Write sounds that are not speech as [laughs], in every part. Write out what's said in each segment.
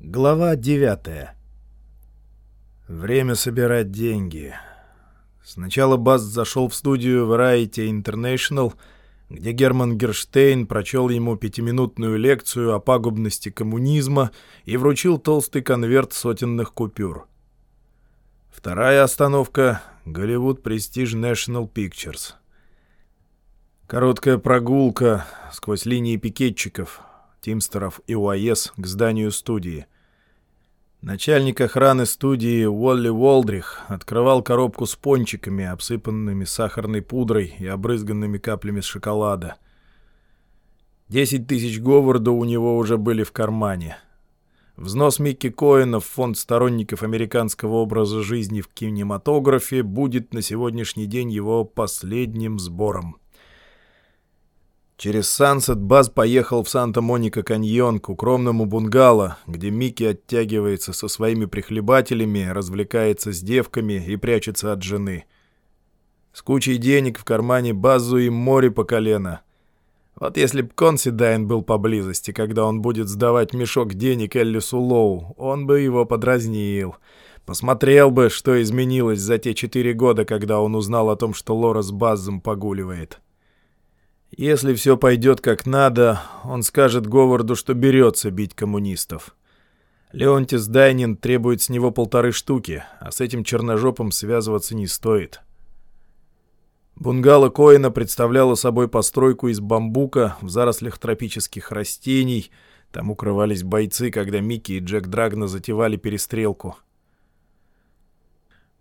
Глава 9 Время собирать деньги. Сначала Баст зашел в студию Variety International, где Герман Герштейн прочел ему пятиминутную лекцию о пагубности коммунизма и вручил толстый конверт сотенных купюр. Вторая остановка — Голливуд Prestige National Pictures. Короткая прогулка сквозь линии пикетчиков — Тимстеров и УАЕС к зданию студии. Начальник охраны студии Уолли Уолдрих открывал коробку с пончиками, обсыпанными сахарной пудрой и обрызганными каплями шоколада. Десять тысяч Говарда у него уже были в кармане. Взнос Микки Коэна в фонд сторонников американского образа жизни в кинематографе будет на сегодняшний день его последним сбором. Через Сансет Баз поехал в Санта-Моника-каньон к укромному бунгало, где Микки оттягивается со своими прихлебателями, развлекается с девками и прячется от жены. С кучей денег в кармане Базу и море по колено. Вот если б Консидайн был поблизости, когда он будет сдавать мешок денег Эллису Лоу, он бы его подразнил. Посмотрел бы, что изменилось за те четыре года, когда он узнал о том, что Лора с Базом погуливает. Если все пойдет как надо, он скажет Говарду, что берется бить коммунистов. Леонтис Дайнин требует с него полторы штуки, а с этим черножопом связываться не стоит. Бунгало Коина представляло собой постройку из бамбука в зарослях тропических растений. Там укрывались бойцы, когда Микки и Джек Драгна затевали перестрелку —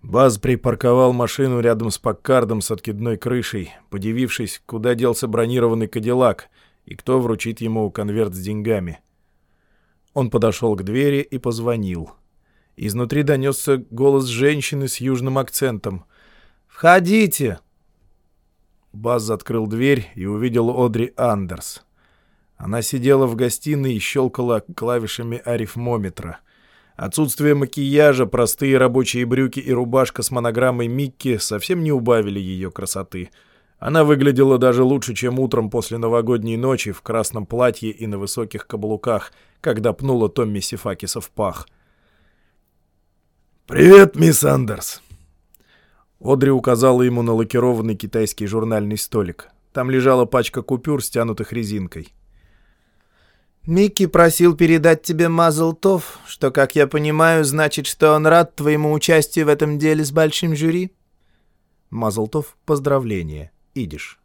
Баз припарковал машину рядом с Паккардом с откидной крышей, подивившись, куда делся бронированный кадиллак и кто вручит ему конверт с деньгами. Он подошел к двери и позвонил. Изнутри донесся голос женщины с южным акцентом. «Входите!» Баз открыл дверь и увидел Одри Андерс. Она сидела в гостиной и щелкала клавишами арифмометра — Отсутствие макияжа, простые рабочие брюки и рубашка с монограммой Микки совсем не убавили ее красоты. Она выглядела даже лучше, чем утром после новогодней ночи в красном платье и на высоких каблуках, когда пнула Томми Сифакиса в пах. «Привет, мисс Андерс!» Одри указала ему на лакированный китайский журнальный столик. Там лежала пачка купюр, стянутых резинкой. Микки просил передать тебе Мазлтов, что, как я понимаю, значит, что он рад твоему участию в этом деле с большим жюри. Мазлтов, поздравление. Идиш.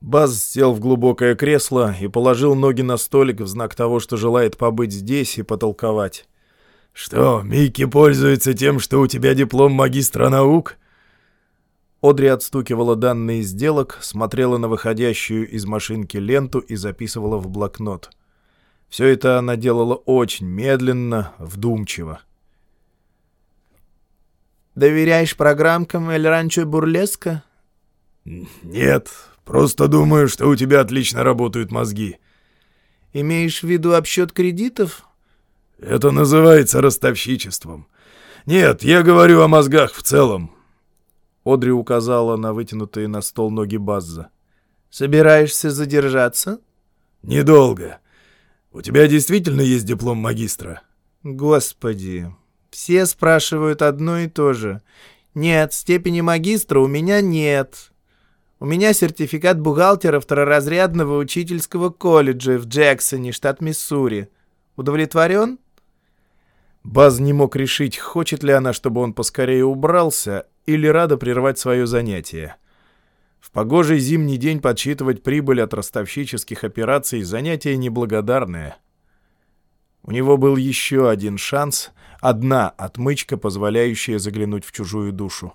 Баз сел в глубокое кресло и положил ноги на столик в знак того, что желает побыть здесь и потолковать. «Что, Микки пользуется тем, что у тебя диплом магистра наук?» Одри отстукивала данные сделок, смотрела на выходящую из машинки ленту и записывала в блокнот. Все это она делала очень медленно, вдумчиво. «Доверяешь программкам Эль Ранчо Бурлеска?» «Нет, просто думаю, что у тебя отлично работают мозги». «Имеешь в виду обсчет кредитов?» «Это называется ростовщичеством. Нет, я говорю о мозгах в целом. Одри указала на вытянутые на стол ноги Базза. «Собираешься задержаться?» «Недолго. У тебя действительно есть диплом магистра?» «Господи, все спрашивают одно и то же. Нет, степени магистра у меня нет. У меня сертификат бухгалтера второразрядного учительского колледжа в Джексоне, штат Миссури. Удовлетворен?» Баз не мог решить, хочет ли она, чтобы он поскорее убрался, или рада прервать свое занятие. В погожий зимний день подсчитывать прибыль от ростовщических операций – занятие неблагодарное. У него был еще один шанс, одна отмычка, позволяющая заглянуть в чужую душу.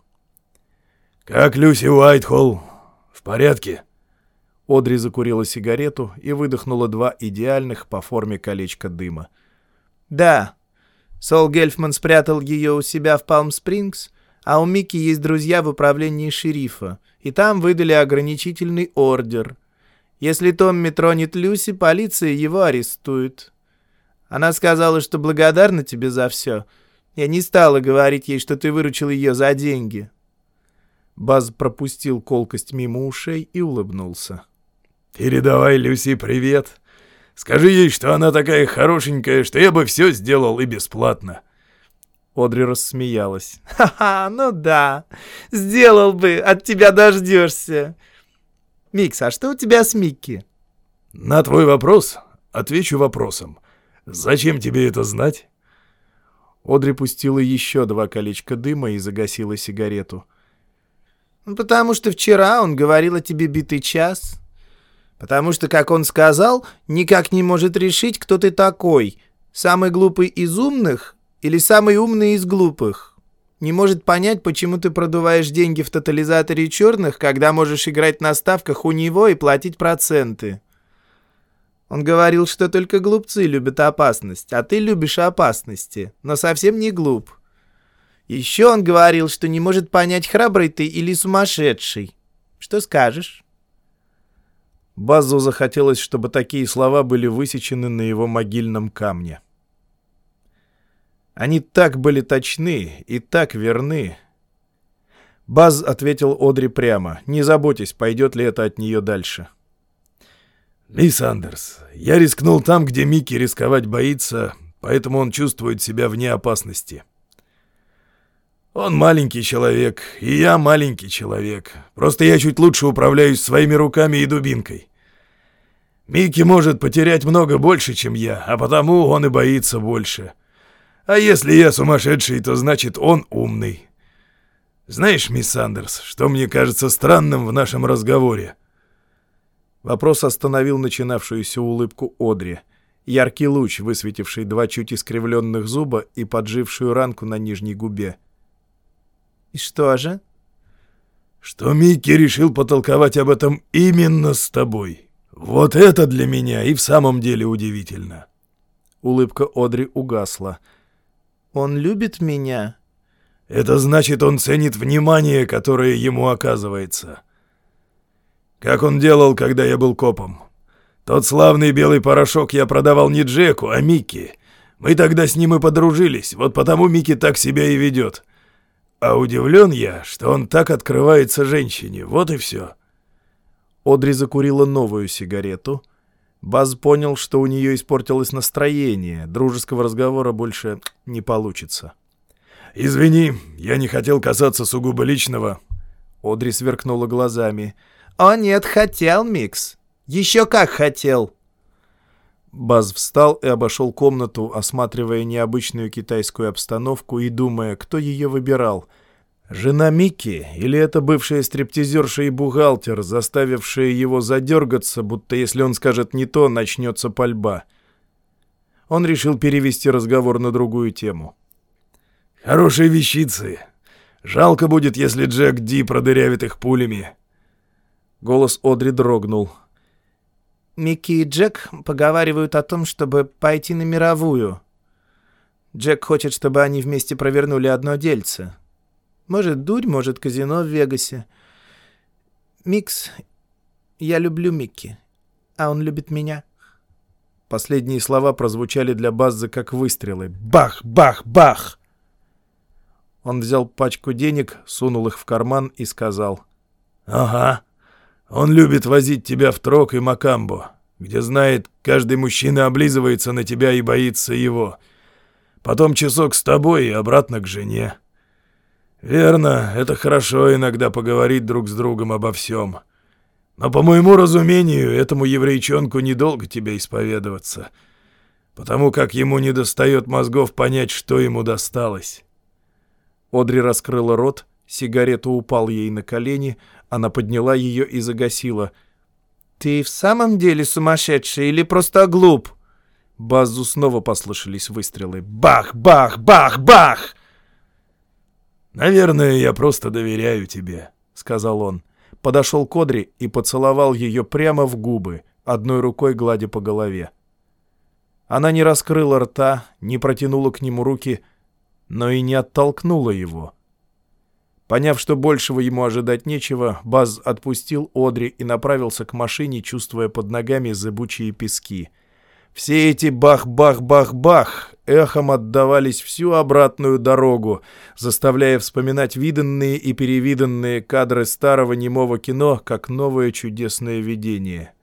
«Как Люси Уайтхолл? В порядке?» Одри закурила сигарету и выдохнула два идеальных по форме колечка дыма. «Да. Сол Гельфман спрятал ее у себя в Палм-Спрингс, а у Микки есть друзья в управлении шерифа, и там выдали ограничительный ордер. Если Томми тронет Люси, полиция его арестует. Она сказала, что благодарна тебе за все. Я не стала говорить ей, что ты выручил ее за деньги». Баз пропустил колкость мимо ушей и улыбнулся. «Передавай Люси привет. Скажи ей, что она такая хорошенькая, что я бы все сделал и бесплатно». Одри рассмеялась. [laughs] «Ха-ха, ну да, сделал бы, от тебя дождешься. Микс, а что у тебя с Микки?» «На твой вопрос отвечу вопросом. Зачем тебе это знать?» Одри пустила еще два колечка дыма и загасила сигарету. «Ну, «Потому что вчера он говорил о тебе битый час. Потому что, как он сказал, никак не может решить, кто ты такой. Самый глупый из умных или самый умный из глупых. Не может понять, почему ты продуваешь деньги в тотализаторе черных, когда можешь играть на ставках у него и платить проценты. Он говорил, что только глупцы любят опасность, а ты любишь опасности, но совсем не глуп. Еще он говорил, что не может понять, храбрый ты или сумасшедший. Что скажешь? Базу захотелось, чтобы такие слова были высечены на его могильном камне. Они так были точны и так верны. Баз ответил Одри прямо. «Не заботьтесь, пойдет ли это от нее дальше». «Мисс Андерс, я рискнул там, где Микки рисковать боится, поэтому он чувствует себя вне опасности. Он маленький человек, и я маленький человек. Просто я чуть лучше управляюсь своими руками и дубинкой. Микки может потерять много больше, чем я, а потому он и боится больше. А если я сумасшедший, то значит он умный. Знаешь, мисс Сандерс, что мне кажется странным в нашем разговоре?» Вопрос остановил начинавшуюся улыбку Одри. Яркий луч, высветивший два чуть искривленных зуба и поджившую ранку на нижней губе. «И что же?» «Что Микки решил потолковать об этом именно с тобой. Вот это для меня и в самом деле удивительно». Улыбка Одри угасла. Он любит меня?» «Это значит, он ценит внимание, которое ему оказывается. Как он делал, когда я был копом. Тот славный белый порошок я продавал не Джеку, а Микки. Мы тогда с ним и подружились, вот потому Микки так себя и ведет. А удивлен я, что он так открывается женщине, вот и все». Одри закурила новую сигарету. Баз понял, что у нее испортилось настроение, дружеского разговора больше не получится. «Извини, я не хотел касаться сугубо личного». Одри сверкнула глазами. «О нет, хотел, Микс. Еще как хотел». Баз встал и обошел комнату, осматривая необычную китайскую обстановку и думая, кто ее выбирал — Жена Микки или это бывшая стриптизерша и бухгалтер, заставившая его задергаться, будто если он скажет не то, начнется пальба. Он решил перевести разговор на другую тему. «Хорошие вещицы. Жалко будет, если Джек Ди продырявит их пулями». Голос Одри дрогнул. «Микки и Джек поговаривают о том, чтобы пойти на мировую. Джек хочет, чтобы они вместе провернули одно дельце». Может, дурь, может, казино в Вегасе. Микс, я люблю Микки, а он любит меня. Последние слова прозвучали для Базза как выстрелы. Бах, бах, бах! Он взял пачку денег, сунул их в карман и сказал. «Ага, он любит возить тебя в Трок и Макамбо, где знает, каждый мужчина облизывается на тебя и боится его. Потом часок с тобой и обратно к жене». «Верно, это хорошо иногда поговорить друг с другом обо всем. Но, по моему разумению, этому еврейчонку недолго тебя исповедоваться, потому как ему недостает мозгов понять, что ему досталось». Одри раскрыла рот, сигарета упал ей на колени, она подняла ее и загасила. «Ты в самом деле сумасшедший или просто глуп?» Базу снова послышались выстрелы. «Бах! Бах! Бах! Бах!» «Наверное, я просто доверяю тебе», — сказал он. Подошел к Одри и поцеловал ее прямо в губы, одной рукой гладя по голове. Она не раскрыла рта, не протянула к нему руки, но и не оттолкнула его. Поняв, что большего ему ожидать нечего, Баз отпустил Одри и направился к машине, чувствуя под ногами зыбучие пески. Все эти бах-бах-бах-бах эхом отдавались всю обратную дорогу, заставляя вспоминать виданные и перевиданные кадры старого немого кино, как новое чудесное видение.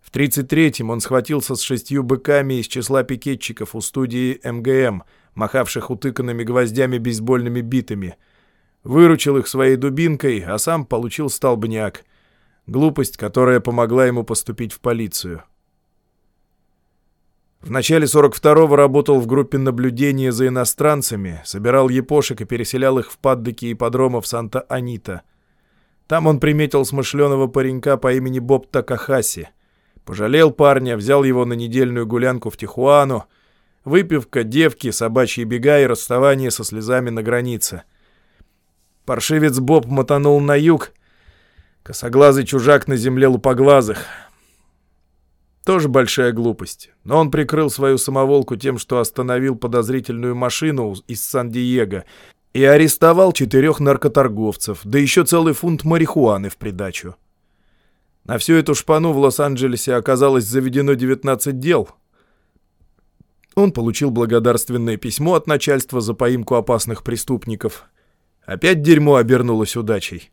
В 33-м он схватился с шестью быками из числа пикетчиков у студии МГМ, махавших утыканными гвоздями бейсбольными битами. Выручил их своей дубинкой, а сам получил столбняк. Глупость, которая помогла ему поступить в полицию. В начале 42-го работал в группе наблюдения за иностранцами, собирал епошек и переселял их в паддыки ипподромов Санта-Анита. Там он приметил смышленого паренька по имени Боб Такахаси. Пожалел парня, взял его на недельную гулянку в Тихуану. Выпивка, девки, собачьи бега и расставание со слезами на границе. Паршивец Боб мотанул на юг. Косоглазый чужак на земле лупоглазых — тоже большая глупость. Но он прикрыл свою самоволку тем, что остановил подозрительную машину из Сан-Диего и арестовал четырех наркоторговцев, да еще целый фунт марихуаны в придачу. На всю эту шпану в Лос-Анджелесе оказалось заведено 19 дел. Он получил благодарственное письмо от начальства за поимку опасных преступников. Опять дерьмо обернулось удачей.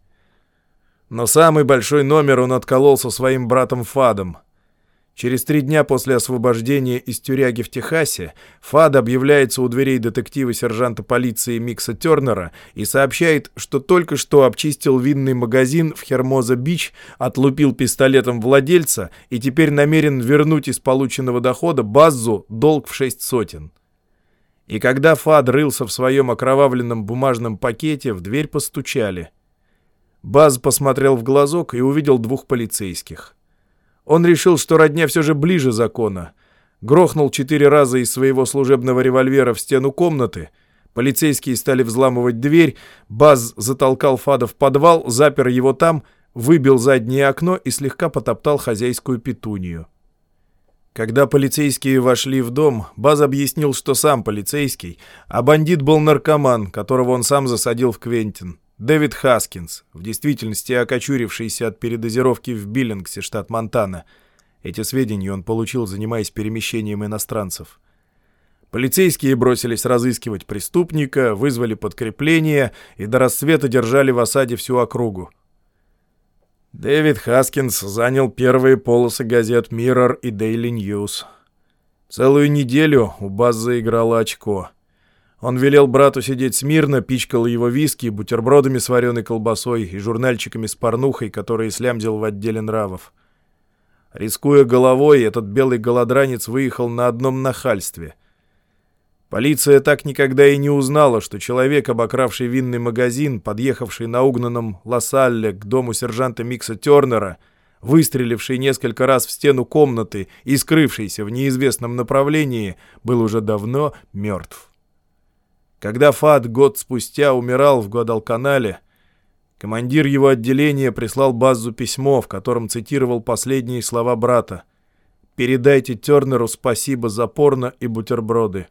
Но самый большой номер он отколол со своим братом Фадом — Через три дня после освобождения из тюряги в Техасе Фад объявляется у дверей детектива сержанта полиции Микса Тернера и сообщает, что только что обчистил винный магазин в Хермоза-Бич, отлупил пистолетом владельца и теперь намерен вернуть из полученного дохода Баззу долг в шесть сотен. И когда Фад рылся в своем окровавленном бумажном пакете, в дверь постучали. Баз посмотрел в глазок и увидел двух полицейских. Он решил, что родня все же ближе закона. Грохнул четыре раза из своего служебного револьвера в стену комнаты. Полицейские стали взламывать дверь. Баз затолкал Фада в подвал, запер его там, выбил заднее окно и слегка потоптал хозяйскую петунию. Когда полицейские вошли в дом, Баз объяснил, что сам полицейский, а бандит был наркоман, которого он сам засадил в Квентин. Дэвид Хаскинс, в действительности окочурившийся от передозировки в Биллингсе, штат Монтана. Эти сведения он получил, занимаясь перемещением иностранцев. Полицейские бросились разыскивать преступника, вызвали подкрепление и до рассвета держали в осаде всю округу. Дэвид Хаскинс занял первые полосы газет Mirror и Daily News. Целую неделю у Баз заиграло очко — он велел брату сидеть смирно, пичкал его виски, бутербродами с вареной колбасой и журнальчиками с порнухой, которые слямзил в отделе нравов. Рискуя головой, этот белый голодранец выехал на одном нахальстве. Полиция так никогда и не узнала, что человек, обокравший винный магазин, подъехавший на угнанном Лассалле к дому сержанта Микса Тернера, выстреливший несколько раз в стену комнаты и скрывшийся в неизвестном направлении, был уже давно мертв. Когда Фат год спустя умирал в Гуадалканале, командир его отделения прислал Базу письмо, в котором цитировал последние слова брата. «Передайте Тернеру спасибо за порно и бутерброды».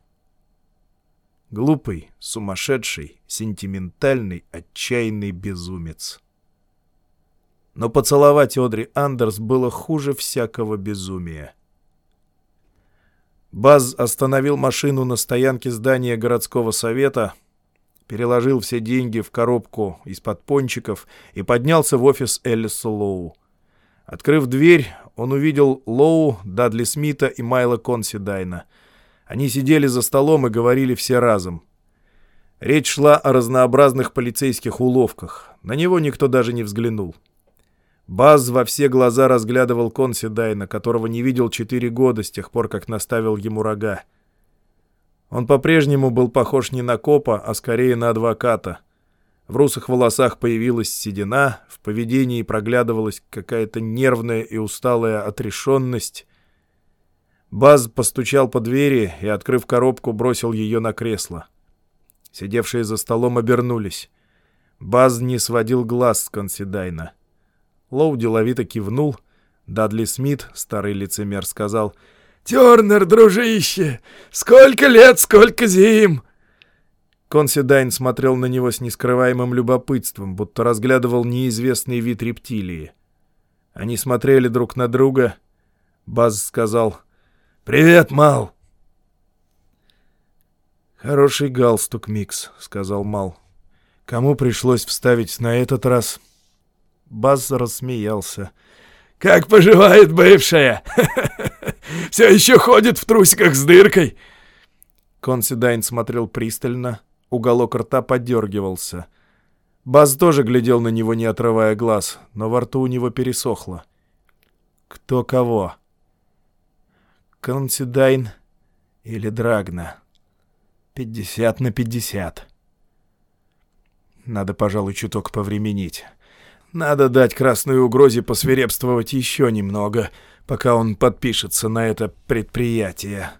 Глупый, сумасшедший, сентиментальный, отчаянный безумец. Но поцеловать Одри Андерс было хуже всякого безумия. Баз остановил машину на стоянке здания городского совета, переложил все деньги в коробку из-под пончиков и поднялся в офис Эллиса Лоу. Открыв дверь, он увидел Лоу, Дадли Смита и Майла Консидайна. Они сидели за столом и говорили все разом. Речь шла о разнообразных полицейских уловках. На него никто даже не взглянул. Баз во все глаза разглядывал Консидайна, которого не видел четыре года с тех пор, как наставил ему рога. Он по-прежнему был похож не на копа, а скорее на адвоката. В русых волосах появилась седина, в поведении проглядывалась какая-то нервная и усталая отрешенность. Баз постучал по двери и, открыв коробку, бросил ее на кресло. Сидевшие за столом обернулись. Баз не сводил глаз с Консидайна. — Лоу деловито кивнул. Дадли Смит, старый лицемер, сказал «Тернер, дружище, сколько лет, сколько зим!» Консидайн смотрел на него с нескрываемым любопытством, будто разглядывал неизвестный вид рептилии. Они смотрели друг на друга. Баз сказал «Привет, Мал!» «Хороший галстук, Микс», — сказал Мал. «Кому пришлось вставить на этот раз?» Баз рассмеялся. Как поживает бывшая? [laughs] Все еще ходит в трусиках с дыркой?» Консидайн смотрел пристально, уголок рта подергивался. Баз тоже глядел на него, не отрывая глаз, но во рту у него пересохло. Кто кого? Консидайн или Драгна? Пятьдесят на пятьдесят. Надо, пожалуй, чуток повременить. Надо дать красной угрозе посвирепствовать еще немного, пока он подпишется на это предприятие.